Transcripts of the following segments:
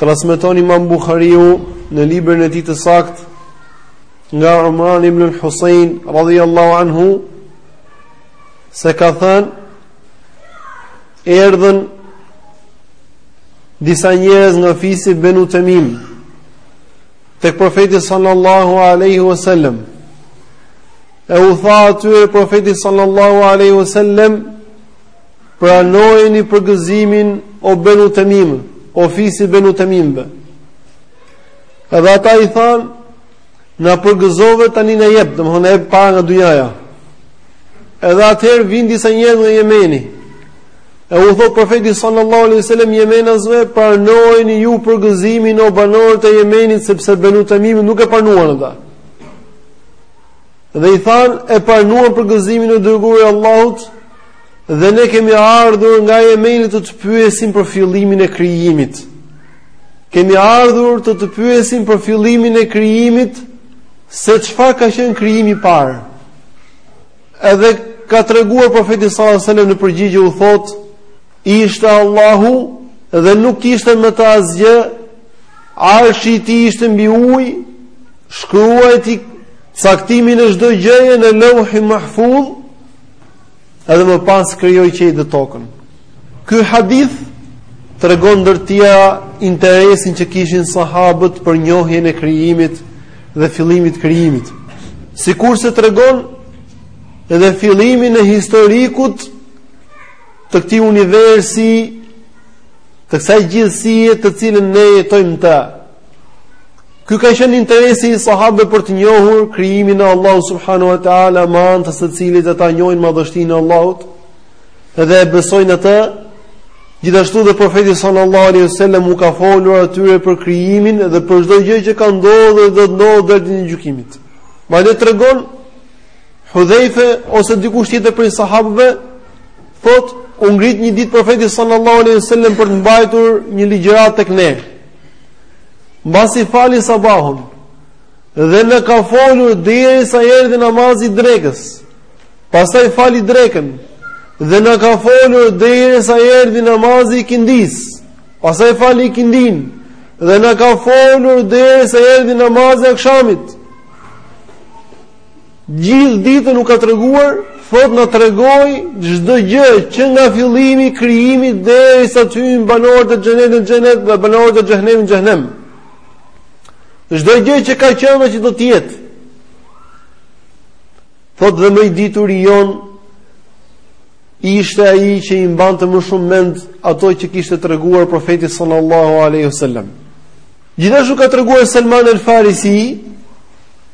Transmeton Imam Buhariu në librin e tij të saktë nga Umran ibn al-Husayn radhiyallahu anhu se ka thënë erdhën disa njerëz nga fisi Benu Temim tek profeti sallallahu alaihi wasallam e u tha atyre profeti sallallahu alaihi wasallam Pranojeni përgëzimin o Benu Temim, o fisi Benu Temimve. Edhe ata i thanë, na përgëzove tani na jep, domethënë na jep para nga dynjaja. Edhe atëherë vijnë disa njerëz nga jemeni. E u thotë profeti sallallahu alaihi wasallam jemenasve, pranojeni ju përgëzimin o banorët e jemenit, sepse Benu Temim nuk e pranuan ata. Dhe i thanë, e pranuam përgëzimin o i dërguari i Allahut, dhe ne kemi ardhur nga Jemeni të të pyesim për fillimin e krijimit. Kemi ardhur të të pyesim për fillimin e krijimit, se çfarë ka qenë krijimi i parë. Edhe ka treguar profeti sallallahu alaihi wasallam në përgjigje u thotë, ishte Allahu dhe nuk ishte me të asgjë, Arshi i tij ishte mbi ujë, shkruajti caktimin e çdo gjëje në Lauhi Mahfuz, edhe më pas krijoi qiejt dhe tokën. Ky hadith tregon ndër tjera interesin që kishin sahabët për njohjen e krijimit dhe fillimit të krijimit. Sikurse tregon edhe fillimin e historikut të këtij universi, të kësaj gjithësie të cilën ne jetojmë në të. Ky ka qenë interesi i sahabëve për të njohur krijimin e Allahut subhanahu wa taala, me anë të të cilit ata njohin madhështinë e Allahut dhe e besojnë atë. Gjithashtu dhe profeti sallallahu alaihi wasallam u ka folur atyre për krijimin dhe për çdo gjë që ka ndodhur dhe do të ndodhë deri në ditën e gjykimit. Madje tregon Hudhejfe ose dikush tjetër prej sahabëve thotë u ngrit një ditë profeti sallallahu alejhi ve sellem për të mbajtur një ligjëratë tek ne. Mbasi fali sabahun dhe na ka folur derisa erdhi namazi i drekës. Pastaj fali drekën dhe na ka folur derisa erdhi namazi i ikindisë. Pastaj fali ikindinë dhe na ka folur derisa erdhi namazi i akshamit. Gjithë ditën u ka treguar, thotë na tregoi çdo gjë që nga fillimi i krijimit derisa të hyjnë banorët e xhenetit në xhenet dhe banorët e xhehenemit në xhehenem. Çdo gjë që ka qenë dhe që do të jetë. Thotë dhe më i ditur i jonë ishte ai që i mbante më shumë mend ato që kishte treguar profeti sallallahu alaihi wasallam. Gjithashtu u ka treguar Salman al-Farisi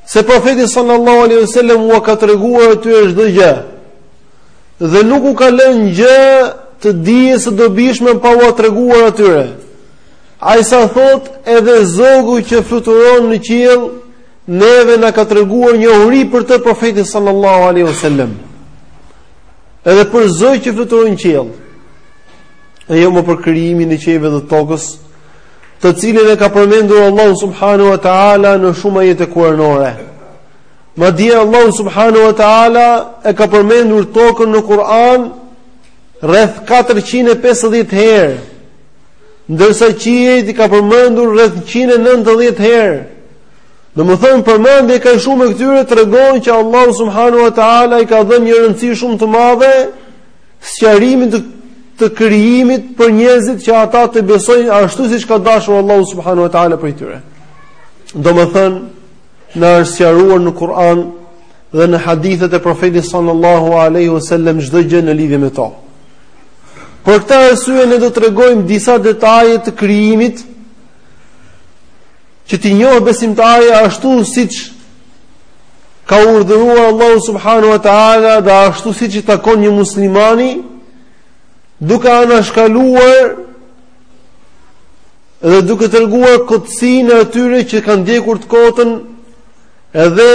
se profeti sallallahu alaihi wasallam ua ka treguar atyre çdo gjë dhe nuk u ka lënë gjë të dijes së dobishme pa ua treguar atyre. Aq sa thotë edhe zogu që fluturon në qiell neve na ka treguar njohuri për të profeti sallallahu alaihi wasallam. Edhe për zogun që fluturon në qiell. E jo më për krijimin e qiejve dhe tokës, të cilin e ka përmendur Allahu subhanahu wa taala në shumë ajete kuranore. Madje Allahu subhanahu wa taala e ka përmendur tokën në Kur'an rreth 450 herë, ndërsa qiejt i ka përmendur rreth 190 herë. Domethënë përmendja kaq shumë e këtyre tregon që Allahu subhanahu wa taala i ka dhënë një rëndësi shumë të madhe sqarimit të krijimit për njerëzit që ata të besojnë ashtu siç ka dashur Allahu subhanahu wa taala prej tyre. Domethënë na është sqaruar në Kur'an dhe në hadithet e profetit sallallahu alaihi wasallam çdo gjë në lidhje me to. Për këtë arsye ne do të tregojmë disa detaje të krijimit që t'i njohë besimtari ashtu siç ka urdhëruar Allahu subhanahu wa taala dhe ashtu siç i takon një muslimani duke anashkaluar dhe duke treguar kotësinë e atyre që kanë ndjekur të kotën edhe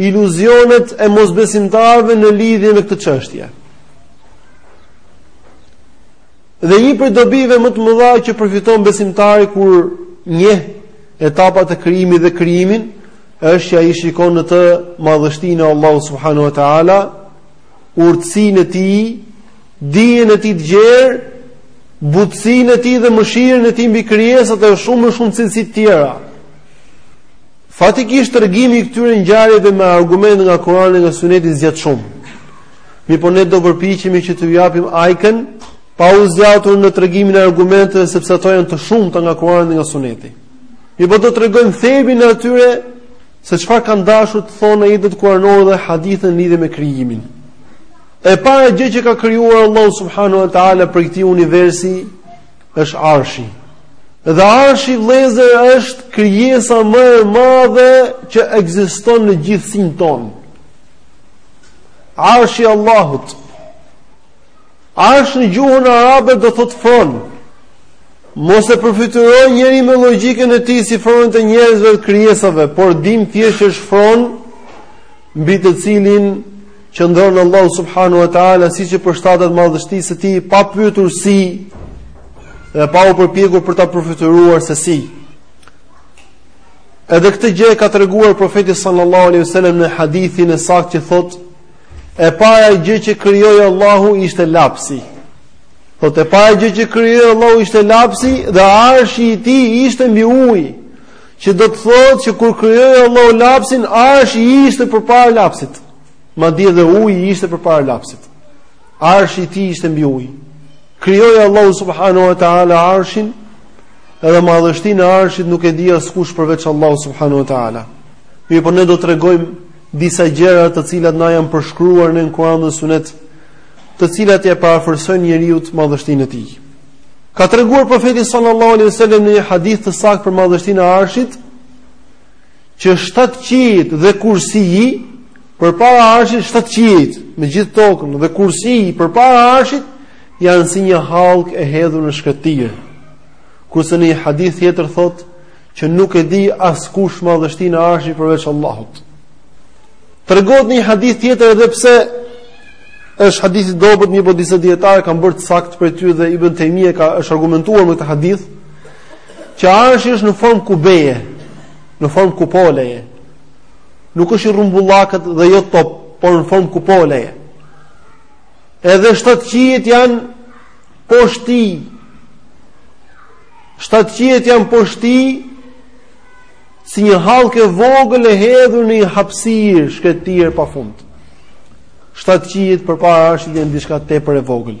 iluzionet e mosbesimtarëve në lidhje me këtë çështje. Dhe një prej dobive më të mëdha që përfiton besimtari kur njeh etapat e krijimit dhe krijimin është që ai shikon në të madhështinë e Allahut subhanahu wa taala, urtësinë e tij, dijen e tij të gjerë, butësinë e tij dhe mëshirën e tij mbi krijesat e shumë e shumë cilësi të tjera. Faktikisht tregimi i këtyre ngjarjeve me argumente nga Kurani dhe nga Suneti zgjat shumë. Mi po ne do përpiqemi që të japim ajkën pa u zgjatur në tregimin e argumenteve sepse ato janë të shumta nga Kurani dhe nga Suneti. Mi po do të tregojmë thelbin e atyre se çfarë kanë dashur të thonë ajetet kuranore dhe hadithet në lidhje me krijimin. E para gjë që ka krijuar Allahu subhanahu wa taala prej këtij universi është Arshi. Dhe Arshi vëllezër është krijesa më e madhe që ekziston në gjithësinë tonë. Arshi i Allahut. Arsh në gjuhën arabe do thotë fron. Mos e përfytyrojë njeri me logjikën e tij si fronin e njerëzve të krijesave, por dimë thjesht është fron mbi të cilin qëndron Allahu subhanahu wa ta'ala siç i përshtatet madhështisë së tij pa pyetur si dhe pa u përpjekur për ta përfytyruar se si Edhe këtë gjë e ka treguar profeti sallallahu alaihi wasallam në hadithin e saktë që thotë e para gjë që krijoi Allahu ishte lapsi. Thotë e para gjë që krijoi Allahu ishte lapsi dhe arshi i tij ishte mbi ujë. Që do të thotë që kur krijoi Allahu lapsin, arshi ishte përpara lapsit. Madje dhe uji ishte përpara lapsit. Arshi i tij ishte mbi ujë. Krijoi Allahu subhanahu wa taala arshin, edhe madhështinë e arshit nuk e di askush përveç Allahu subhanahu wa taala. Mirëpo ne do tregojmë disa gjëra të cilat na janë përshkruar në Kur'an dhe Sunet, të cilat ia përafërsojnë njeriut madhështinë e tij. Ka treguar profeti sallallahu alaihi wasallam në një hadith të saktë për madhështinë e arshit, që shtatë qiejt dhe kursiji Përpara Arshit shtatë qiejt, me gjithë tokën dhe Kursiji përpara Arshit janë si një hallkë e hedhur në shkretëtirë. Kurse në një hadith tjetër thotë që nuk e di askush madhështinë e Arshit përveç Allahut. Tregohet në një hadith tjetër edhe pse është hadith i dobët, mirëpo disa dijetarë e kanë bërë të saktë po ashtu dhe Ibn Taymija është argumentuar me këtë hadith që Arshi është në formë kubeje, në formë kupoleje. Nuk është i rrumbullakët dhe jo top, por në formë kupoleje. Edhe shtatë qiejt janë poshtë tij. Shtatë qiejt janë poshtë tij si një hallkë e vogël e hedhur në një hapësirë shkretëtirë pa fund. Shtatë qiejt përpara Arshit janë diçka tepër e vogël.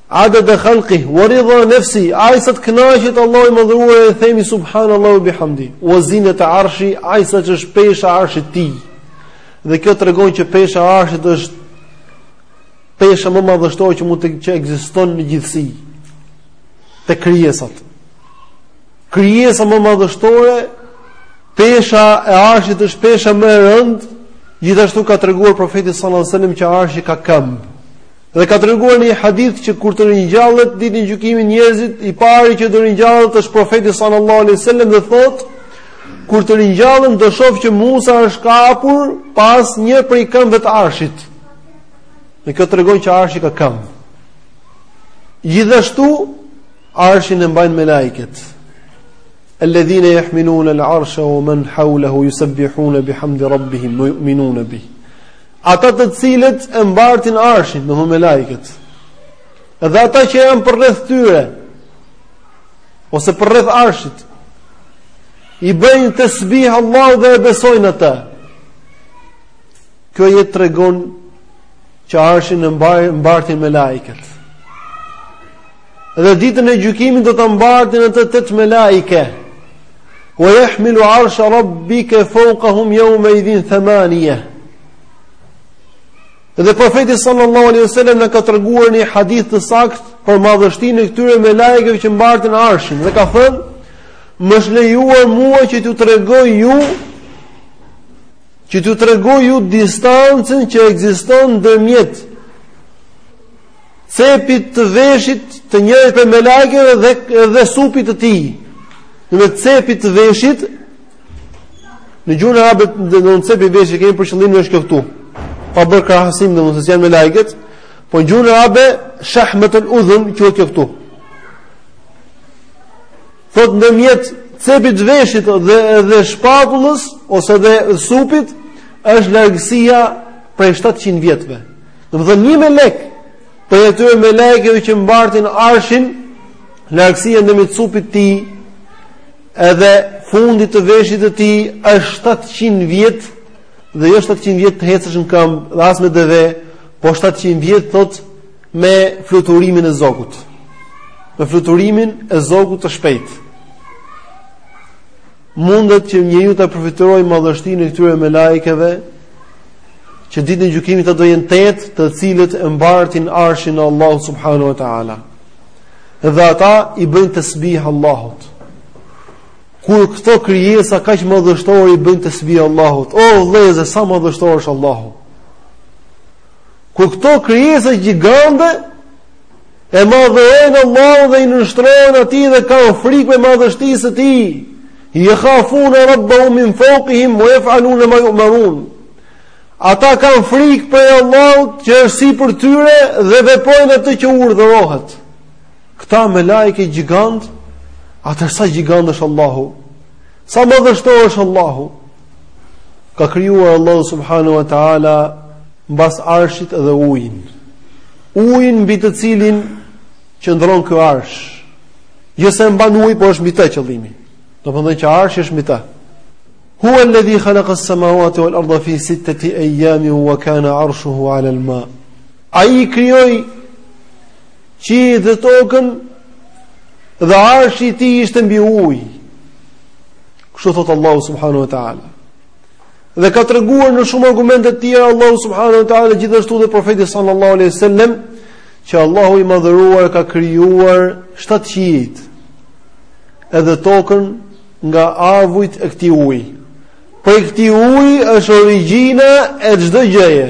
Adad e khalqih, wa ridha nefsi, aq sa të knaqet Allahu i madhëruar e themi subhan Allahi wa bihamdihi, wa zinete arshihi, aq sa që është pesha e arshit të tij, dhe kjo tregon që pesha e arshit është pesha më madhështore që mund të që ekziston në gjithësi, te krijesat. Krijesa më madhështore, pesha e arshit është pesha më e rëndë, gjithashtu ka treguar profeti sallallahu sallam që arshi ka këmbë, Dhe ka treguar në një hadith që kur të ringjallet ditën e gjykimit njerëzit, i pari që do ringjallet është profeti sallallahu alaihi wasallam dhe thotë kur të ringjallem do shoh që Musa është kapur pas një prej këmbëve të Arshit. Dhe kjo tregon që Arshi ka këmbë. Gjithashtu Arshin e mbajnë melaiket. Alladhina yahmiluna al-arsha wa man hawlahu yusabbihuna bihamdi rabbihim wa yu'minuna bihi. Ata të cilët e mbartin arshin, domethënë melaiket. Edhe ata që janë përreth tyre ose përreth arshit. I bëjnë tesbih Allahut dhe e besojnë ata. Kjo ajet tregon që arshin e mbartin melaiket. Dhe ditën e gjykimit do ta mbartin atë tetë melaike. Wa yahmilu arsha rabbika fawqahum yawma idhin thamaniya. Dhe profeti sallallahu alaihi wasallam na ka treguar në një hadith të saktë për madhështinë e këtyre melaikeve që mbartin arshin dhe ka thënë më është lejuar mua që t'ju tregoj ju që t'ju tregoj ju distancën që ekziston ndërmjet cepit të veshit të njërit prej melaikeve dhe dhe supit të tij. Ndërmjet cepit të veshit në gjuhën arabe domethënë cepi i veshit kemi për qëllim është këtu. Pa bërë krahasim me siç janë melaiket, po në gjuhën arabe shahmatul udhun quhet kjo këtu. Thotë ndërmjet cepit të veshit dhe dhe shpatullës ose dhe supit është largësia prej 700 vjetëve. Domethënë një melek, prej atyre melekëve që mbartin arshin, largësia ndërmjet supit të tij, edhe fundit të veshit të tij, është 700 vjet, dhe jo 700 vjet të hecësh në këmbë, dhe as me deve, po 700 vjet thotë me fluturimin e zogut. Me fluturimin e zogut të shpejtë. Mundet që njeriu ta përfytyrojë madhështinë e këtyre melaikeve, që ditën e gjykimit ata do jenë tetë, të cilët e mbartin arshin e Allahut subhanahu wa taala. Dhe ata i bëjnë tasbih Allahut. Kur këto krijesa kaq madhështore i bëjnë tasbih Allahut, o vëllezër sa madhështor është Allahu. Kur këto krijesa gjigante E madhërojnë Allahun dhe i nënshtrohen atij dhe kanë frikë prej madhështisë së tij. Yakhafun Rabbahu min fawqihim wa yaf'alun ma yu'marun. Ata kanë frikë prej Allahut që është sipër tyre dhe veprojnë atë që u urdhërohet. Këta melaike gjigantë, atëherë sa gjigant është Allahu, sa madhështor është Allahu, Ka krijuar Allahu subhanahu wa taala mbas arshit dhe ujin. Ujin mbi të cilin qëndron ky arsh. Jo se e mban uji, por është mbi të qëllimi. Do të thotë që arshi është mbi të. Huwa alladhi khalaqa as-samawati wal arda fi sittati ayamin wa kana 'arshuhu 'ala al-ma. Ai krijoi qiejt dhe tokën dhe arshi i tij ishte mbi ujë. Kështu thot Allahu subhanahu wa taala. Dhe ka treguar në shumë argumente të tjera Allahu subhanahu wa taala gjithashtu dhe profeti sallallahu alaihi wasallam që Allahu i madhëruar i ka krijuar 7 qiejt edhe tokën nga avujt e këtij uji. Prej këtij uji është origjina e çdo gjëje.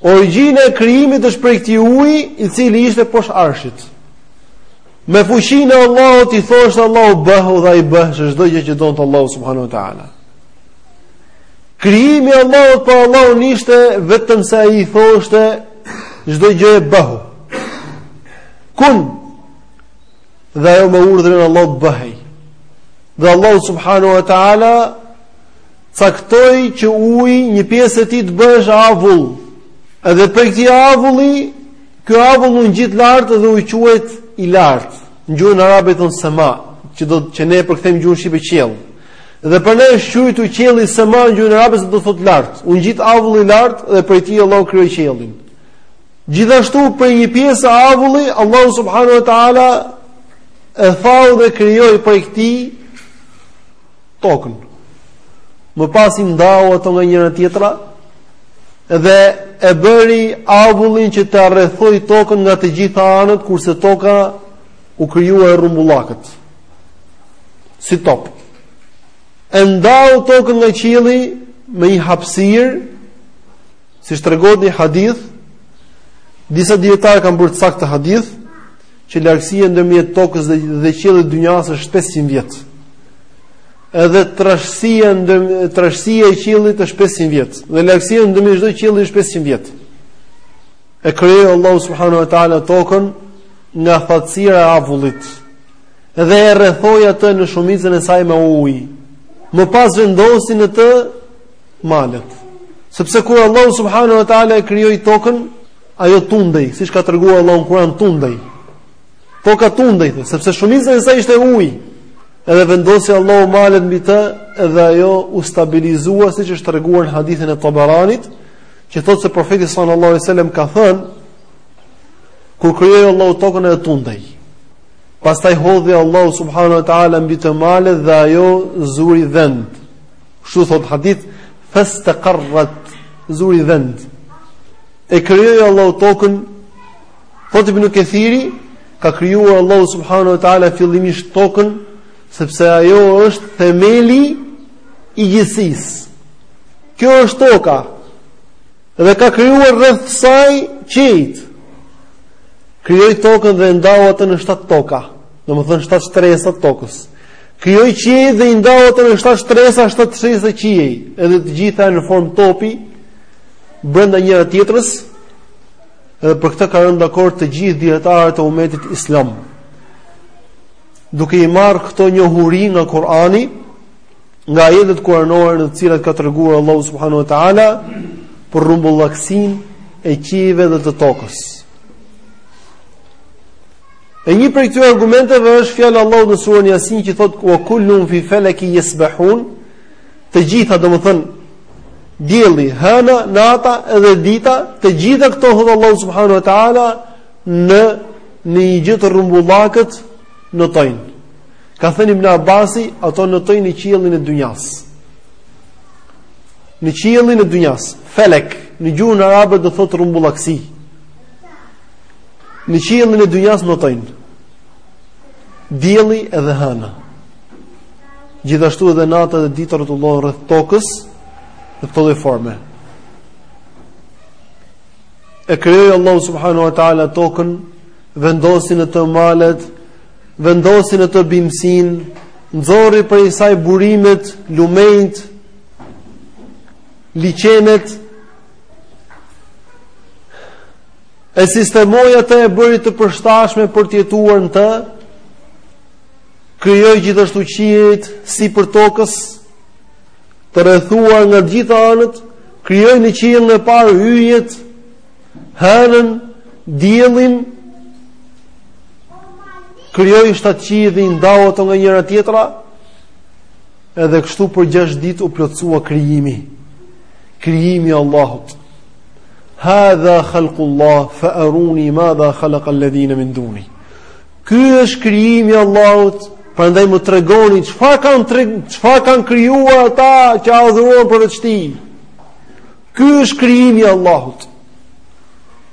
Origjina e krijimit është prej këtij uji i cili ishte poshtë arshit. Me fuqinë e Allahut i thoshte Allahu bëhu dhe ai bëhej çdo gjë që donte Allahu subhanahu wa taala. Krijimi i Allahut për Allahun ishte vetëm se ai i thoshte çdo gjëje bëhu. Kun dhe ajo me urdhrin e Allahut bëhej. Dhe Allahu subhanahu wa taala caktoi që uji një pjesë e tij të bëhej avull. Edhe prej këtij avulli Ky avull u ngjit lart dhe u quajt i lart. Në gjuhën arabe thon sama, që do të që ne e përkthejmë në gjuhën shqipe qiell. Dhe prandaj është quajtur qielli sama në gjuhën arabe se do thot lart. U ngjit avulli lart dhe prej tij Allahu krijoi qiellin. Gjithashtu prej një pjese avulli Allahu subhanahu wa taala e thau dhe krijoi prej këtij tokën. Më pas i ndau ato nga njëra tjetra dhe e bëri avullin që ta rrethojë tokën nga të gjitha anët, kurse toka u krijua e rrumbullakët, si top. E ndau tokën nga qielli me një hapësirë, siç tregohet në një hadith, disa dijetarë e kanë bërë të saktë hadithin, që largësia ndërmjet tokës dhe dhe qiellit të dynjasë është 500 vjet. Edhe trashësia ndër trashësia e qiellit është 500 vjet dhe largësia ndërmjet çdo qielli është 500 vjet. E krijoi Allahu subhanahu wa taala tokën nga thatësira e avullit dhe e rrethoi atë në shumicën e saj me ujë. Më pas vendosi në të malet. Sepse kur Allahu subhanahu wa taala e krijoi tokën, Ajo tundej, siç ka treguar Allahu në Kur'an tundej. Toka tundej, sepse shumica e saj ishte ujë. Edhe vendosi Allahu malet mbi të dhe ajo u stabilizua siç është treguar në hadithin e Tabaranit, që thotë se profeti sallallahu alajhi wasallam ka thënë kur krijoi Allahu tokën ajo tundej. Pastaj hodhi Allahu subhanahu wa taala mbi të malet dhe ajo zuri vend. Kështu thot hadith, fastaqarrat zuri vend. E krijoi Allahu tokën. Thot Ibn Kathiri, ka krijuar Allahu subhanahu wa taala fillimisht tokën sepse ajo është themeli i gjithësisë. Kjo është toka. Dhe ka krijuar rreth saj qiejt. Krijoi tokën dhe e ndau atë në shtatë toka, domethënë shtatë shtresa të tokës. Krijoi qiejt dhe i ndau ato në shtatë shtresa, shtatë shtresa qiej, edhe të gjitha në formë topi brenda njëra tjetrës. Edhe për këtë ka rënë dakord të gjithë dijetarët e umetit islam. Duke i marrë këto njohuri nga Kurani, nga ajetet kuranore në të cilat ka treguar Allahu subhanahu wa taala për rrumbullakësinë e qiejve dhe të tokës. E një prej këtyre argumenteve është fjala e Allahut në surën Yasin që thotë wa kullun fi falaki yasbahun. Të gjitha, domethënë dielli, hëna, nata dhe dita, të gjitha këto thotë Allahu subhanahu wa taala në në një gjë të rrumbullakët notojnë. Ka thënë Ibn Abbasi, ato notojnë në qiellin e dynjas. Në qiellin e dynjas, felek, në gjuhën arabe do të thotë rrumbullakësi. Në qiellin e dynjas notojnë dielli edhe hëna. Gjithashtu edhe nata dhe dita rrotullohen rreth tokës në këtë lloj forme. E krijoi Allahu subhanahu wa taala tokën, vendosi në të malet, vendosi në të bimësinë, nxori prej saj burimet, lumenjtë, liqenet, E sistemoi atë e bëri të përshtatshme për të jetuar në të. Krijoi gjithashtu qiejt sipër tokës, të rrethuar nga të gjitha anët, krijoi në qiellin e parë yjet, hënën, diellin. Krijoi shtatë qiej dhe i ndau ato nga njëra tjetra. Edhe kështu për 6 ditë u plotësua krijimi. Krijimi i Allahut. Hadha khalqullah fa aruni madha khalaqa alladhina min duni. Ky është krijimi i Allahut, prandaj më tregoni çfarë kanë çfarë kanë krijuar ata që adhurojnë përveç tij. Ky është krijimi i Allahut,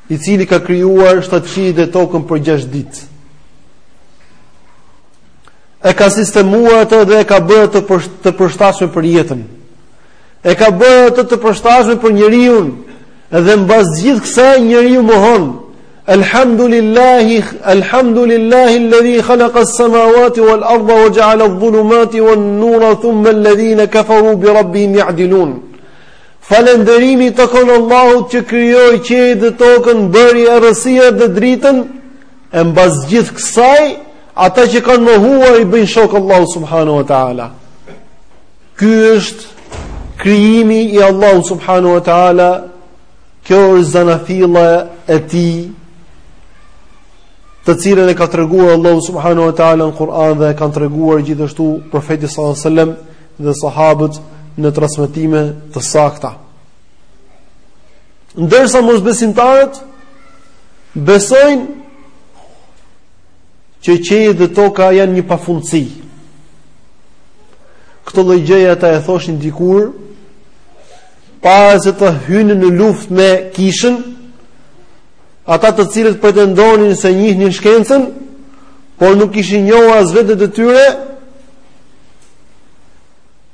i cili ka krijuar shtatë qiejt dhe tokën për 6 ditë. E ka sistemuar atë dhe e ka bërë atë të përshtatshme për jetën. E ka bërë atë të përshtatshme për njeriun dhe mbas gjithë kësaj njeriu mohon. Elhamdulillahi elhamdulillahi alladhi khalaqa as-samawati wal arda wa ja'ala adh-dhulumati wan nura thumma alladhina kafaru bi rabbihim ya'dilun. Falënderimi i takon Allahut që krijoi qiejt dhe tokën, bëri errësirat dhe dritën, e mbas gjithë kësaj ata që kanë mohuar i bëjnë shok Allahut subhanahu wa taala. Ky është krijimi i Allahut subhanahu wa taala. Kjo është zanafilla e tij, të cilën e ka treguar Allahu subhanahu wa taala në Kur'an dhe e ka treguar gjithashtu profeti sallallahu alajhi wasallam dhe sahabët në transmetime të sakta. Ndërsa mosbesimtarët besojnë që qiejt dhe toka janë një pafundësi. Këtë lloj gjëje ata e thoshin dikur para se të hynin në luftë me kishën, ata të cilët pretendonin se njihnin shkencën, por nuk kishin njohur as veten e tyre.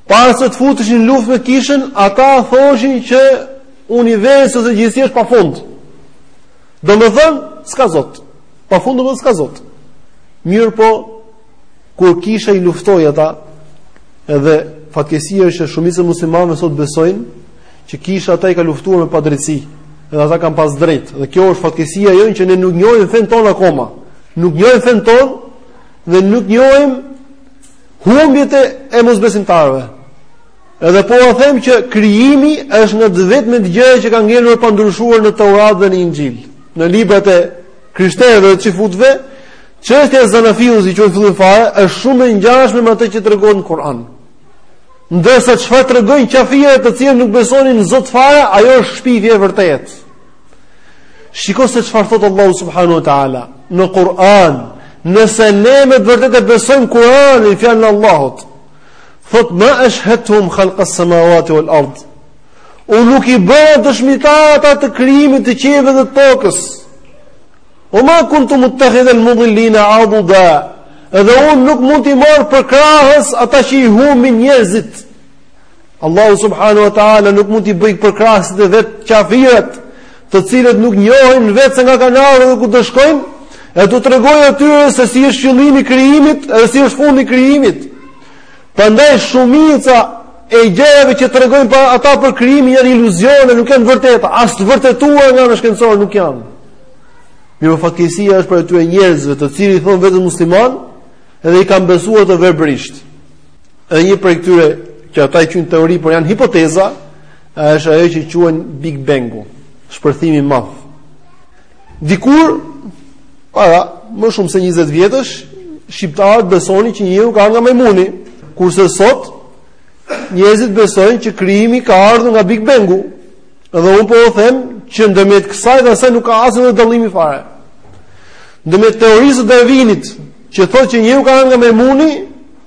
Para se të futeshin në luftë me kishën, ata thoshin që universi ose gjithësia është pafund. Domethënë, s'ka Zot. Pafund domethënë s'ka Zot. Mirpo kur kisha i luftoi ata, edhe fatkeqësia është se shumica e muslimanëve sot besojnë që kisha ata i ka luftuar me padrejtësi, dhe ata kanë pas drejt. Dhe kjo është fatkeqësia jonë që ne nuk njohim fen ton akoma. Nuk njohim fen ton dhe nuk njohim humbjet e mosbesimtarëve. Edhe po e them që krijimi është nga të vetmet gjëra që kanë ngelur pa ndryshuar në Taurat dhe në Inxhil. Në librat e krishterëve dhe çifutëve, çështja e zanafillës, që është fillim fare, është shumë e ngjashme me atë që tregon Kur'ani. Ndërsa çfarë tregojnë kafirët, të cilët nuk besonin në Zot fare, ajo është shpifje e vërtetë. Shiko se çfarë thot Allahu subhanahu wa taala në Kur'an. Nëse ne me të vërtetë besojmë Kur'anin, fjalën e Allahut, Thot ma ashhadtuhum khalqa as-samawati wal ard. Unë nuk i bëra dëshmitar ata të krijimit të qiejve dhe të tokës. Wa ma kuntu muttakhidha al-mudillina aduda. Edhe unë nuk mund t'i marr përkrahës ata që i humbin njerëzit. Allahu subhanahu wa taala nuk mund t'i bëjë përkrahës të vet qafirët, të cilët nuk njohin vetë se nga kanë ardhur dhe ku do shkojnë, e t'u tregojë atyre se si është fillimi i krijimit dhe si është fundi i krijimit. Prandaj shumica e gjërave që tregojnë ata për krijimin janë iluzione, nuk janë vërteta, as të vërtetuara nga ana shkencore nuk janë. Mirëpo fatkeqësia është e atyre njerëzve të cilët i thon vetes musliman, Edhe i kanë besuar të verbërisht. Edhe një prej këtyre që ata i quajnë teori, por janë hipoteza, është ajo që quhet Big Bang-u, shpërthimi i madh. Dikur para më shumë se 20 vjetësh, shqiptarët besonin që njeriu ka ardh nga majmuni, kurse sot njerëzit besojnë që krijimi ka ardhur nga Big Bang-u. Edhe unë po u them që ndërmjet kësaj dhe asaj nuk ka asnjë dallim fare. Ndërmjet teorisë së Darwinit, Që thotë që njeriu ka ardh nga majmuni,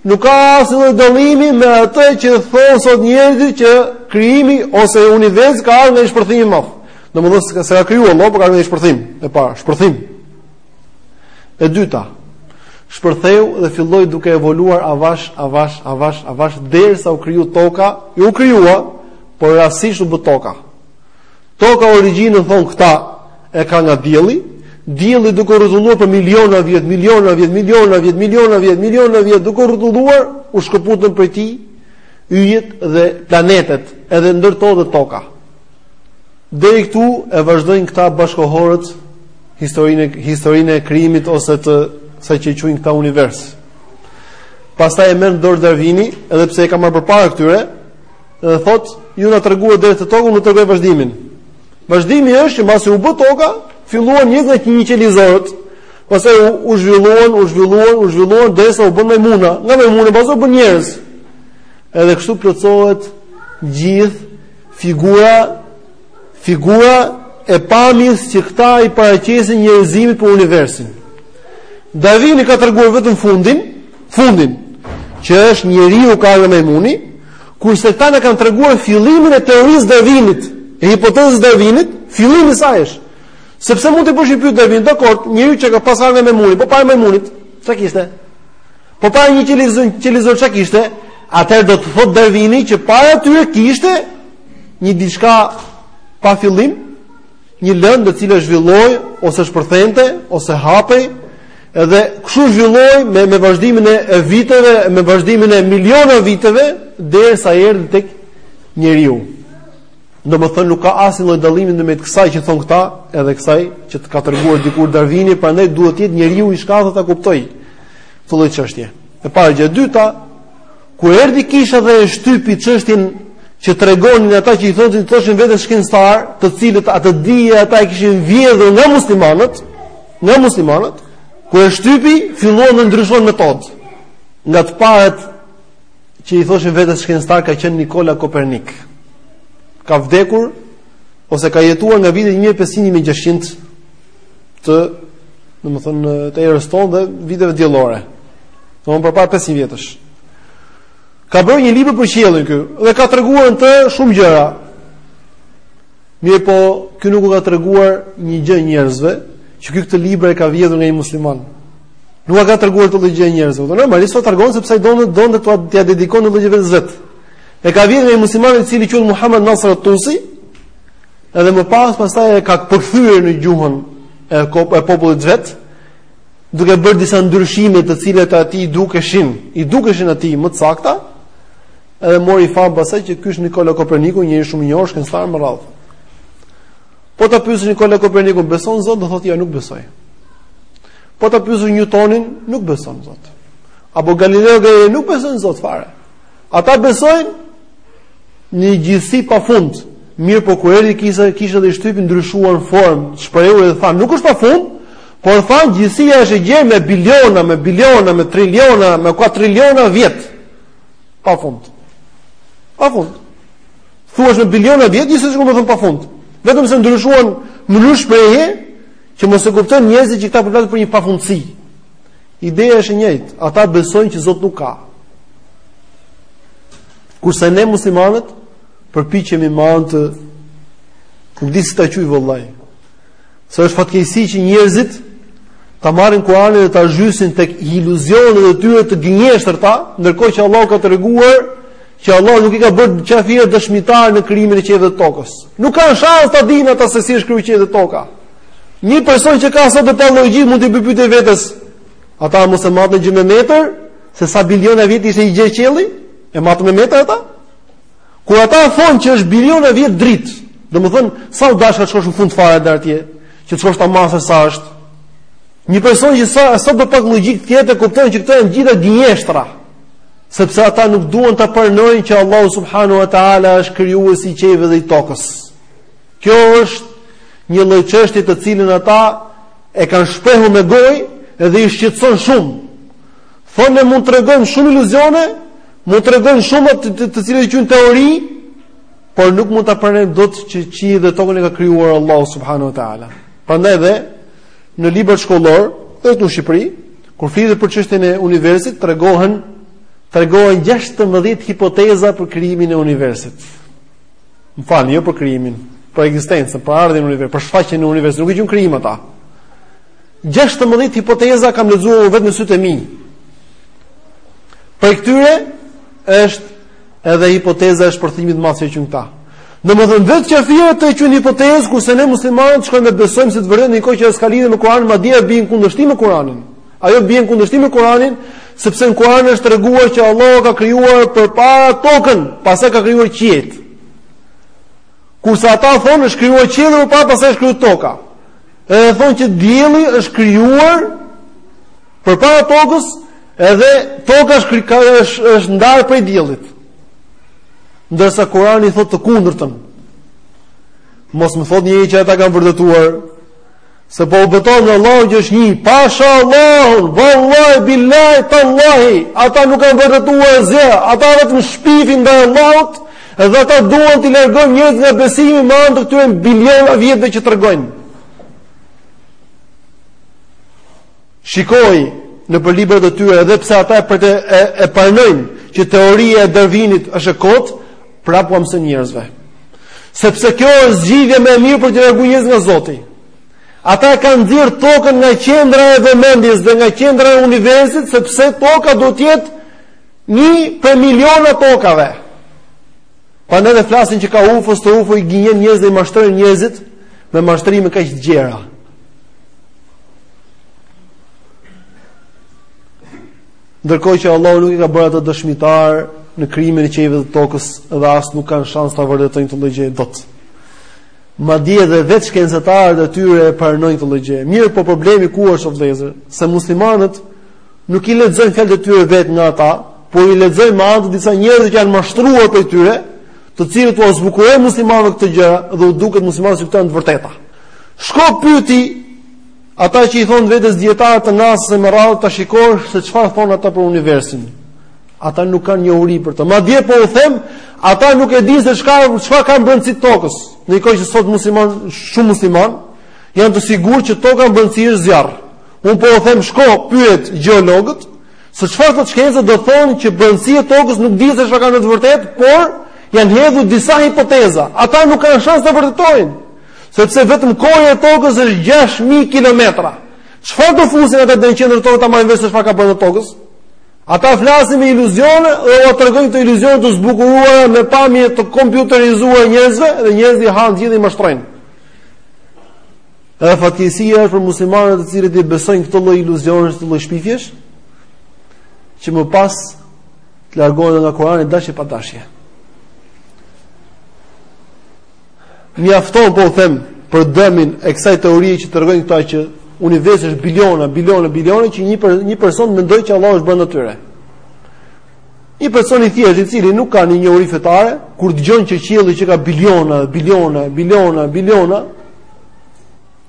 nuk ka asnjë lloj dallimi me atë që thonë sot njerëzit që krijimi ose universi ka ardhur nga një shpërthim i madh. Domethënë s'e ka krijuar Allahu, por ka ardhur nga një shpërthim e para, shpërthim. E dyta, shpërtheu dhe filloi duke evoluar avash, avash, avash, avash derisa u kriju toka, jo u krijua, por rastësisht u bë toka. Toka origjinën thon këta e ka nga dielli, dielli duke u rrotulluar për miliona vjet, miliona vjet, miliona vjet, miliona vjet, miliona vjet duke u rrotulluar, u shkëputën prej tij yjet dhe planetet, edhe ndër to dhe toka. Deri këtu e vazhdojnë këta bashkëkohorët historinë e krijimit ose të asaj që quajnë këta univers. Pastaj e merr në dorë Darwini, edhe pse e ka marrë përpara këtyre, Dhe thot, ju na treguat deri te toka, unë ju tregoj vazhdimin. Vazhdimi është që mbasi u bë toka, filluan jetë nga njëqelizorët. Pastaj u, u zhvilluan, u zhvilluan, u zhvilluan derisa u bën majmuna. Nga majmuna pastaj u bën njerëz. Edhe kështu plotësohet gjithë figura figura e pamjes që këta i paraqesin njerëzimit për universin. Darwini ka treguar vetëm fundin, fundin, që është njeriu ka ardhur nga majmuni, kurse këta na kanë treguar fillimin e teorisë së Darwinit, e hipotezës së Darwinit, fillimi i saj është. Sepse mund t'i bësh një pyetje Darwinit, dakord, njeriu që ka pas ardhur nga majmuni, po para majmunit, çka kishte? Po para njëqelizorit çka kishte? Atëherë do të thotë Darwini që para tyre kishte një diçka pa fillim, Një lëndë e cila zhvillohej ose shpërthente ose hapej edhe kështu zhvillohej me me vazhdimin e viteve, me vazhdimin e miliona viteve derisa erdhi tek njeriu. Domethënë nuk ka asnjë lloj dallimi ndërmjet kësaj që thon këta edhe kësaj që të ka treguar dikur Darwini, prandaj duhet të jetë njeriu i shkathët ta kuptoj këtë lloj çështje. E para gjë e dyta, Kur erdhi kisha dhe e shtypi çështjen që tregonin ata që i thonin thoshin vetes shkencëtarë, të cilët atë dije ata e kishin vjedhur nga muslimanët, nga muslimanët, kur e shtypi filluan të ndryshojnë metodë. Nga të parët që i thoshin vetes shkencëtar ka qenë Nikola Kopernik. Ka vdekur ose ka jetuar nga viti 1500-1600 të, domethënë, të erës tonë dhe viteve diellore. Domthon përpara 500 vjetësh. Ka bërë një libër për qiellin ky dhe ka treguar aty shumë gjëra. Mirëpo, ky nuk u ka treguar një gjë njerëzve, që ky këtë libër e ka vjedhur nga një musliman. Nuk ka treguar këtë gjë njerëzve. Po normalisht s'do tregonte sepse ai donte donte t'ua t'ia dedikonte këtë gjë vetes vet. E ka vjedhur një musliman i cili quhet Muhammed Nasr al-Tusi, edhe më pas pastaj e ka përkthyer në gjuhën e, e popullit të vet. duke bërë disa ndryshime të cilat atij i dukeshin, i dukeshin atij më të sakta, edhe mori famë pastaj që ky është Nikola Koperniku, një shumë i njohur shkencëtar me radhë. Po ta pyesësh Nikola Kopernikun, beson Zot, do thotë ja jo, nuk besoj. Po ta pyesësh Newtonin, nuk beson Zot. Apo Galileo Galilei nuk beson Zot fare. Ata besojnë në gjithësi pa fund. Mirëpo kur erdhi kisa kisha dhe e shtypi ndryshuan formë shprehje dhe thanë nuk është pa fund, Por thanë gjithësia është e gjerë me biliona, me biliona, me triliona, me kuatriliona vjet. Pa fund. Pa fund. Të thuash me biliona vjet, është njësoj sikur me thënë pa fund. Vetëm se ndryshuan mënyrë shprehje që mos e kuptojnë njerëzit që këta po flasin për një pafundësi. Ideja është e njëjtë, ata besojnë që Zot nuk ka. Kurse ne muslimanët përpiqemi me anë të nuk di si ta quaj vallahi. Se është fatkeqësi që njerëzit ta marrin Kur'anin dhe ta zhysin tek iluzionet e tyre të gënjeshtërta, ndërkohë që Allahu ka treguar që Allahu nuk i ka bërë qafirët dëshmitarë në krijimin e qiejve dhe tokës. Nuk ka shans ta dinë ata se si është krijuar qiejt dhe toka. Një person që ka sado pak logjikë mund ta pyeste veten, ata mos e matën gjë me metër, se sa biliona vjet ishte i gjerë qielli? E matën me metër ata? Kur ata thonë që është biliona vjet dritë, domethënë sa u dashka të shkosh në fund fare deri atje, që të shkosh ta masësh sa është. Një person që sa sado pak logjikë të ketë, kupton që këto janë të gjitha gënjeshtra. Sepse ata nuk duan ta pranojnë që Allahu subhanahu wa taala është krijuesi i qiejve dhe i tokës. Kjo është një lloj çështje të cilën ata e kanë shprehur me gojë dhe i shqetëson shumë. Thonë mund të tregojmë shumë iluzione, Mund të tregojnë shumë, të, të, të cilët i quajnë teori, por nuk mund ta pranojnë dot që qiejt dhe tokën e ka krijuar Allahu subhanahu wa taala. Prandaj dhe në librat shkollorë, edhe në Shqipëri, kur flitet për çështjen e universit, tregohen tregohen 16 hipoteza për krijimin e universit. Më falni, jo për krijimin, për ekzistencën, për ardhjen e universit, për shfaqjen e universit, nuk e quajnë krijim ata. Gjashtëmbëdhjetë hipoteza kam lexuar unë vetë me sytë e mi. Prej këtyre është edhe hipoteza e shpërthimit të madh që e quajnë ata. Domethënë vetë qafirët e quajnë hipotezë, kurse ne muslimanët shkojmë e besojmë si të vërtetë, në një kohë që ajo s'ka lidhje me Kuranin, madje ajo bie në kundërshtim me Kuranin. Ajo bie në kundërshtim me Kuranin, sepse në Kuran është treguar që Allahu ka krijuar përpara tokën, pastaj ka krijuar qiejt. Kurse ata thonë është krijuar qiejt përpara, pastaj është krijuar toka. Edhe thonë që dielli është krijuar përpara tokës, edhe toka është krijuar është, është ndarë prej diellit. Ndërsa Kurani thotë të kundërtën. Mos më thotë njeri që ata e kanë vërtetuar se po u betohem në Allahun që është një, pasha Allahun, vallahi billahi tallahi, ata nuk kanë vërtetuar asgjë, ata vetëm shpifin ndaj Allahut. Edhe ata duan t'i largojnë njerëzit nga besimi me anë të këtyre biliona vjetëve që tregojnë. Shikoji nëpër librat e tyre edhe pse ata e për të e, e pranojnë që teoria e Darvinit është e kotë, prapë uam së njerëzve. Sepse kjo është zgjidhja më e mirë për t'i larguar njerëzit nga Zoti. Ata e kanë nxjerrë tokën nga qendra e vëmendjes dhe nga qendra e universit sepse toka duhet të jetë Një prej miliona tokave. Prandaj edhe flasin që ka ufo e s'di, ufo, i gënjejnë njerëzit dhe i mashtrojnë njerëzit me mashtrime kaq të gjera. Ndërkohë që Allahu nuk i ka bërë ata dëshmitarë në krijimin e qiejve dhe tokës dhe as nuk kanë shans ta vërtetojnë këtë gjë dot. Madje dhe vetë shkencëtarët e tyre e pranojnë këtë gjë. Mirëpo problemi ku është o vëllezër, se muslimanët Nuk i lexojnë fjalët e tyre vetë nga ata, por i lexojnë me anë të disa njerëzve që janë mashtruar prej tyre, të cilët ua zbukurojnë muslimanëve këto gjëra dhe u duket muslimanëve se këto janë të vërteta. Shko pyeti ata që i thonë vetes dijetarë të NASA-s e me radhë ta shikosh se çfarë thonë ata për universin. Ata nuk kanë njohuri për të. Madje po u them, ata nuk e dinë se çfarë çfarë ka në brendësi të tokës. Në një kohë që sot muslimanë, shumë muslimanë, janë të sigurt që toka në brendësi është zjarr. Unë po u them shko pyet gjeologët se çfarë thotë shkenca do thonë që brendësia e tokës nuk dihet se çfarë ka në të vërtetë, por janë hedhur disa hipoteza. Ata nuk kanë shans ta vërtetojnë, sepse vetëm korja e tokës është 6000 kilometra. Çfarë do fusin ata në qendër të tokës ta marrin vesh çfarë ka brenda tokës? Ata flasin me iluzione dhe ua tregojnë këto iluzione të zbukuruara me pamje të kompjuterizuar njerëzve dhe njerëzit hanë gjithë i mashtrojnë. Edhe fatkeqësia është për muslimanët të cilët i besojnë këto lloj iluzionesh, këto lloj shpifjesh, që më pas të largohen nga Kurani dashje pa dashje. Mjafton po u them për dëmin e kësaj teorie që tregojnë këta që universi është biliona, biliona, biliona që një për, një person mendon që Allahu është brenda tyre. Një person i thjeshtë i cili nuk ka një njohuri fetare, kur dëgjon që qielli qenka biliona, biliona, biliona, biliona,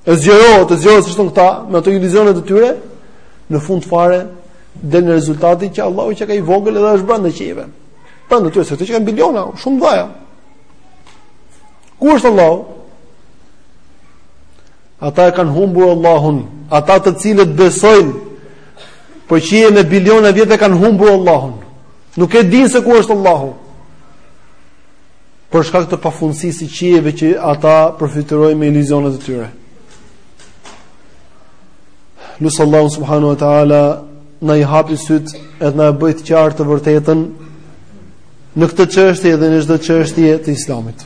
e zgjerohet, e zgjerohet si thonë këta me ato iluzionet e tyre, në fund fare del në rezultati që Allahu qenka i vogël edhe është brenda qiejve. Prandaj ato se këto qenkan biliona, shumë të mëdhaja. Ku është Allahu? Ata e kanë humbur Allahun, ata të cilët besojnë Për qiej me biliona vjet e kanë humbur Allahun. Nuk e dinë se ku është Allahu. Për shkak të pafundësisë së qiejve që ata përfytyrojnë me iluzionet e tyre. Lus Allahun subhanahu wa ta'ala na i hapi sytë edhe na e bëjë të qartë të vërtetën në këtë çështje dhe në çdo çështje të islamit.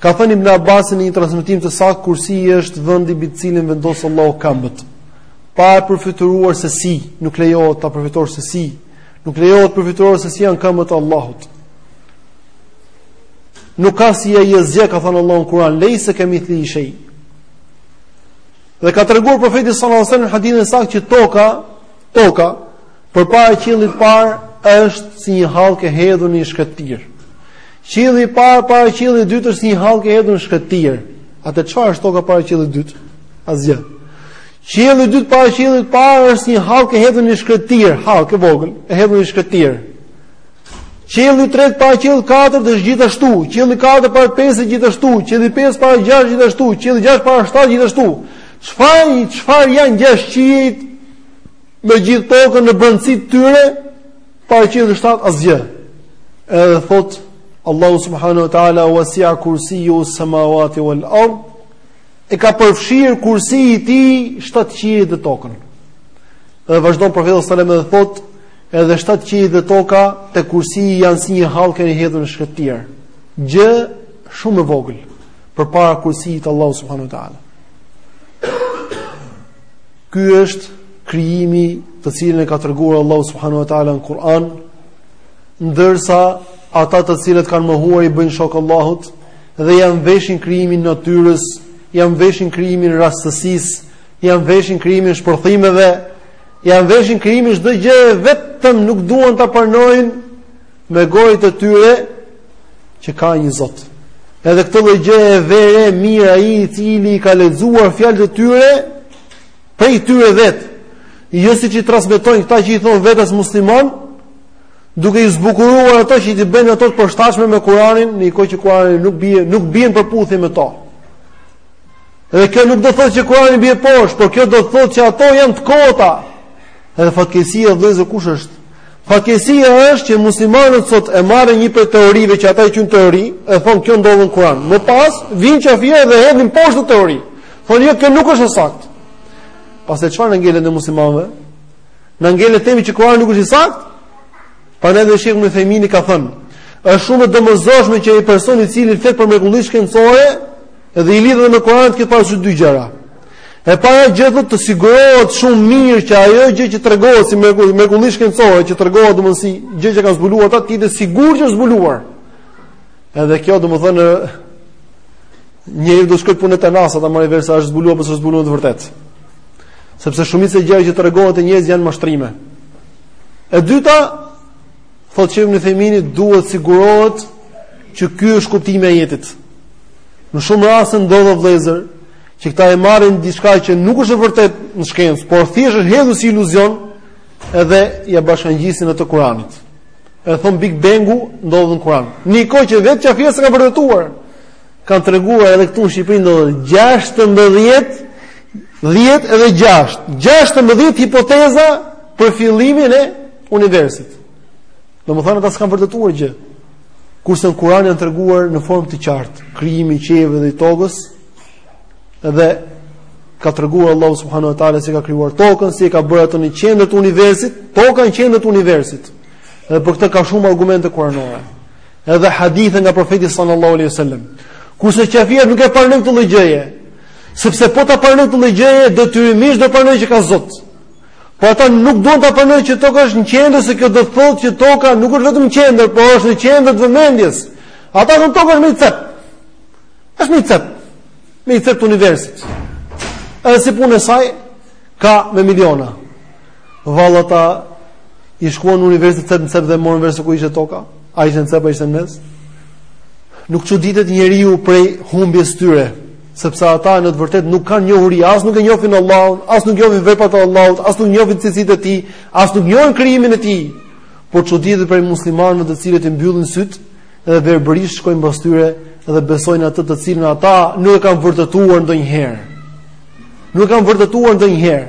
Ka thënë Ibn Abbasi në një transmetim të saktë kursi është vendi mbi të cilin vendos Allahu këmbët. Pa e përfytyruar se si, nuk lejohet ta përfytyrosh se si, nuk lejohet përfytyruar se si janë këmbët e Allahut. Nuk ka si e njerëzve, ka thënë Allahu në Kuran, lejse kemithlihi shej. Dhe ka treguar profeti salallahu alejhi ue selem në hadithin e saktë që toka, toka, përpara qiellit të parë, është si një hallkë e hedhur në shkretëtirë. Qielli i parë para qiellit të dytë është si një hallkë e hedhur në shkretëtirë. Atëherë çfarë është toka para qiellit të dytë? Asgjë. Qielli i dytë para qiellit të parë është si një hallkë e hedhur në shkretëtirë, hallkë e vogël, e hedhur në shkretëtirë. Qielli i tretë para qiellit të katërt është gjithashtu, qielli i katërt para të pestit gjithashtu, qielli i pestë para të gjashtit gjithashtu, qielli i gjashtë para të shtatit gjithashtu. Çfarë çfarë janë gjashtë qiejt me gjithë tokën në brendësi të tyre? Para qiellit të shtatë asgjë. Edhe thotë Allahu subhanahu wa taala wasi'a kursiyyu samawati wal ard. E ka përfshirë kursiu i tij shtatë qiejt dhe tokën. Dhe vazhdon profeti sallallahu alajhi wasallam dhe thotë edhe shtatë qiejt dhe toka te kursiu janë si një hallkë e hedhur në shkretëtirë. Gjë shumë e vogël përpara kursit të Allahu subhanahu wa taala. Ky është krijimi të cilin e ka treguar Allahu subhanahu wa taala në Kur'an, ndërsa ata të cilët kanë mohuar i bëjnë shok Allahut dhe ia mveshin krijimin natyrës, ia mveshin krijimin rastësisë, ia mveshin krijimin shpërthimeve, ia mveshin krijimin çdo gjëje vetëm nuk duan ta pranojnë me gojët e tyre që ka një Zot. Edhe këtë lloj gjëje e vë re mirë ai i cili i ka lexuar fjalët e tyre, prej tyre vetë, jo siç i transmetojnë këta që i thonë vetes musliman, duke i zbukuruar ato që t'i bëjnë ato të përshtatshme me kuranin, në një kohë që kurani nuk bie, nuk bie në përputhje me to. Edhe kjo nuk do thotë që kurani bie poshtë, por kjo do thotë që ato janë të kota. Edhe fatkeqësia vëllezër kush është? Fatkeqësia është që muslimanët sot e marrin një prej teorive që ata i quajnë teori, e thonë kjo ndodhet në kuran. Më pas, vijnë qafirat dhe e hedhin poshtë atë teori. Thonë jo, kjo nuk është e saktë. Pastaj çfarë na ngelet ne muslimanëve? Na ngelet të themi që Kurani nuk është i saktë? Prandaj dhe Shejh Uthejmini ka thënë, është shumë e domosdoshme që një person i cili flet për mrekulli shkencore dhe i lidh ato me Kur'anin të ketë parasysh dy gjëra. E para gjë duhet të sigurohet shumë mirë që ajo gjë që tregohet si mrekulli, mrekulli shkencore që tregohet domethënë si gjë që kanë zbuluar ata të jetë i sigurt që është zbuluar. Edhe kjo domethënë njeriu do shkojë punë te NASA ta marrë vesh a është zbuluar apo s'është zbuluar të vërtet. Sepse shumica e gjërave që tregohen te njerëzit janë mashtrime. E dyta, thotë shejh Uthejmini duhet sigurohet që ky është kuptimi i ajetit. Në shumë raste ndodh vëllezër që këta e marrin diçka që nuk është e vërtetë në shkencë, por thjesht është hedhur si iluzion edhe ia bashkangjisin atë Kur'anit. E thonë Big Bang-u ndodhet në Kur'an. Në një kohë që vetë qafirat s'e kanë vërtetuar. Kanë treguar edhe këtu në Shqipëri ndodhet 16 10 edhe 6. 16 hipoteza për fillimin e universit. Domethënë ata s'kanë vërtetuar gjë. Kurse në Kur'an janë treguar në formë të qartë krijimi i qiejve dhe i tokës dhe ka treguar Allahu subhanahu wa taala si e ka krijuar tokën, si e ka bërë atë në qendër të universit, toka në qendër të universit. Dhe për këtë ka shumë argumente kuranore. Edhe hadithe nga profeti sallallahu alaihi wasallam. Kurse qafiri nuk e pranon këtë lloj gjëje, sepse po ta pranoj këtë lloj gjëje detyrimisht do e pranoj që ka Zot. Po ata nuk duan ta pranojnë që toka është në qendër se kjo do të thotë që toka nuk është vetëm në qendër, por është në qendër të vëmendjes. Ata thonë toka është më një cep. Është më një cep. Më një cep të universit. Edhe si punë e saj ka me miliona. Vall ata i shkuan universit cep në cep dhe morën vesh se ku ishte toka. A ishte në cep, a ishte në mes. Nuk çuditet njeriu prej humbjes tyre, sepse ata në të vërtetë nuk kanë njohuri, as nuk e njohin Allahun, as nuk njohin veprat e Allahut, as nuk njohin cilësitë e tij, as nuk njohin krijimin e tij. Por çuditet prej muslimanëve të cilët i mbyllin syt dhe verbërisht shkojnë pas tyre dhe besojnë atë të cilën ata nuk e kanë vërtetuar ndonjëherë. Nuk e kanë vërtetuar ndonjëherë.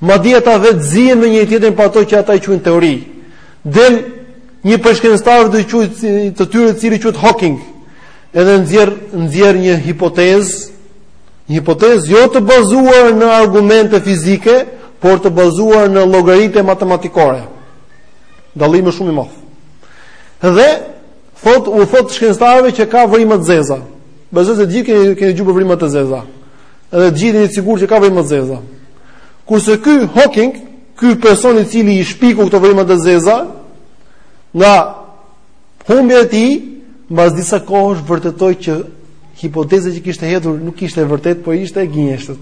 Madje ata vetë zihen me njëri tjetrin për ato që ata i quajnë teori. Del një prej shkencëtarëve të quajtur të tyre i cili quhet Hawking, edhe nxjerr nxjerr një hipotezë, një hipotezë jo të bazuar në argumente fizike, por të bazuar në llogaritje matematikore. Dallimi është shumë i madh. Dhe thot u thot shkencëtarëve që ka vrima të zeza. Besoj se gjithë keni keni dëgjuar vrima të zeza. Edhe të gjithë jeni të sigurt që ka vrima të zeza. Kurse ky Hawking, ky person i cili i shpiku këto vrima të zeza, nga humbja e tij, mbas disa kohësh vërtetoi që hipoteza që kishte hedhur nuk ishte e vërtetë, por ishte gënjeshtër.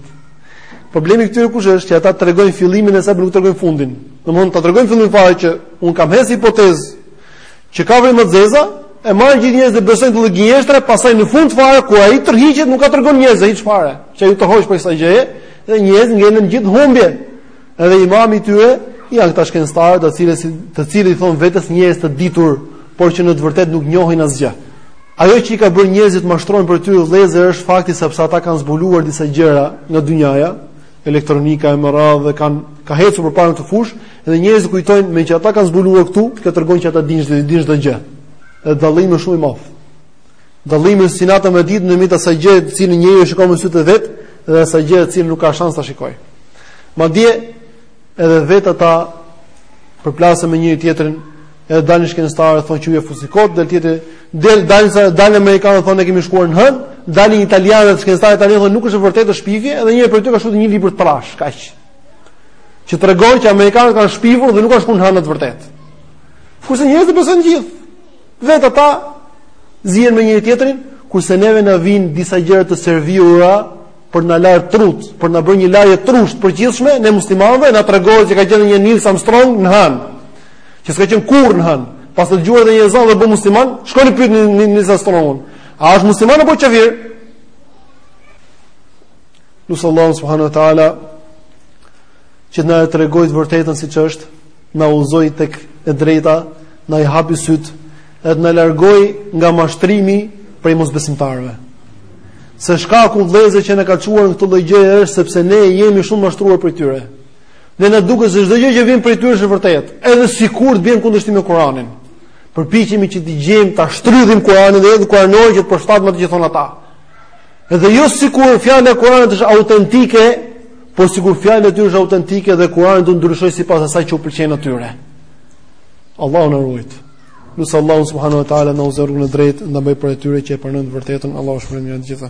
Problemi i këtyre kush është që ata tregojnë fillimin e saj, nuk tregojnë fundin. Domthonë ta tregojnë fillimin fare që un kam hedh hipotezë Që ka vrima të zeza, e marrin gjithë njerëzit dhe besojnë atë gënjeshtër, pastaj në fund fare kur ai tërhiqet nuk ja tregon njerëzve hiç fare. Që u tërhoq prej kësaj gjëje, dhe njerëzit ngelen gjithë humbje. Edhe imami i tyre, janë këta shkencëtarë, të cilët të cilët i thon vetes njerëz të ditur, por që në të vërtetë nuk njohin asgjë. Ajo që i ka bërë njerëzit mashtrohen prej tyre vëllezër është fakti sepse ata kanë zbuluar disa gjëra nga dynjaja, elektronika e me radhë dhe kanë ka ecur përpara në këtë fushë dhe njerëzit kujtojnë meqë ata kanë zbuluar këtu, kjo tregon që ata dinë çdo dinë çdo gjë. Dhe dallimi është shumë i madh. Dallimi është si nata me ditën në mes asaj gjë të cilën njeriu e shikon me sy të vet dhe asaj gjë të cilën nuk ka shans ta shikoj. Madje edhe vetë ata përplasen me njëri tjetrin Edhe dalin shkencëtarët thonë që ju ia fusni kot, del tjetri, del dalin sa dalin amerikanët thonë ne kemi shkuar në hën, dalin italianët shkencëtarët tani thonë nuk është e vërtetë shpifje, edhe një prej tyre ka shkruar një libër të trash, kaq. Që tregon që amerikanët kanë shpifur dhe nuk kanë shkuar në hën në të vërtetë. Kurse njerëzit besojnë gjithë. Vet ata zihen me njëri tjetrin, kurse neve na vijnë disa gjëra të servirura, për na larë trut, për na bërë një larje trusht përgjithshme ne muslimanëve, na tregojnë se ka qenë një Nil Armstrong në Hënë, që s'ka qenë kurrë në Hënë, paska dëgjuar dhe një ezan dhe u bë musliman, shkoni pyeteni Nil Armstrong. A është musliman apo qafir? Lus Allahun subhanahu wa taala që të na e tregojë të vërtetën siç është, na udhëzojë tek e drejta, na i hapë sytë dhe të na largojë nga mashtrimi prej mosbesimtarëve. Se shkaku vëllezër që na ka çuar në këtë lloj gjëje është sepse ne jemi shumë mashtruar prej tyre. Ne na duket se çdo gjë që vjen prej tyre është e vërtetë, edhe sikur të vijë në kundërshtim me Kur'anin. Përpiqemi që të gjejmë ta shtrydhim Kur'anin ta dredhim Kur'anin që të përshtatet me atë që thon ata. Edhe jo sikur fjala e Kur'anit është autentike, por sikur fjala e tyre është autentike dhe Kur'ani do ndryshojë sipas asaj që u pëlqen atyre. Allahu na ruajt. Lus Allahun subhanahu wa taala na udhëzojë rrugën e drejtë, na bëjë prej atyre që e pranojnë të vërtetën, Allahu ju shpërbleftë të gjithëve.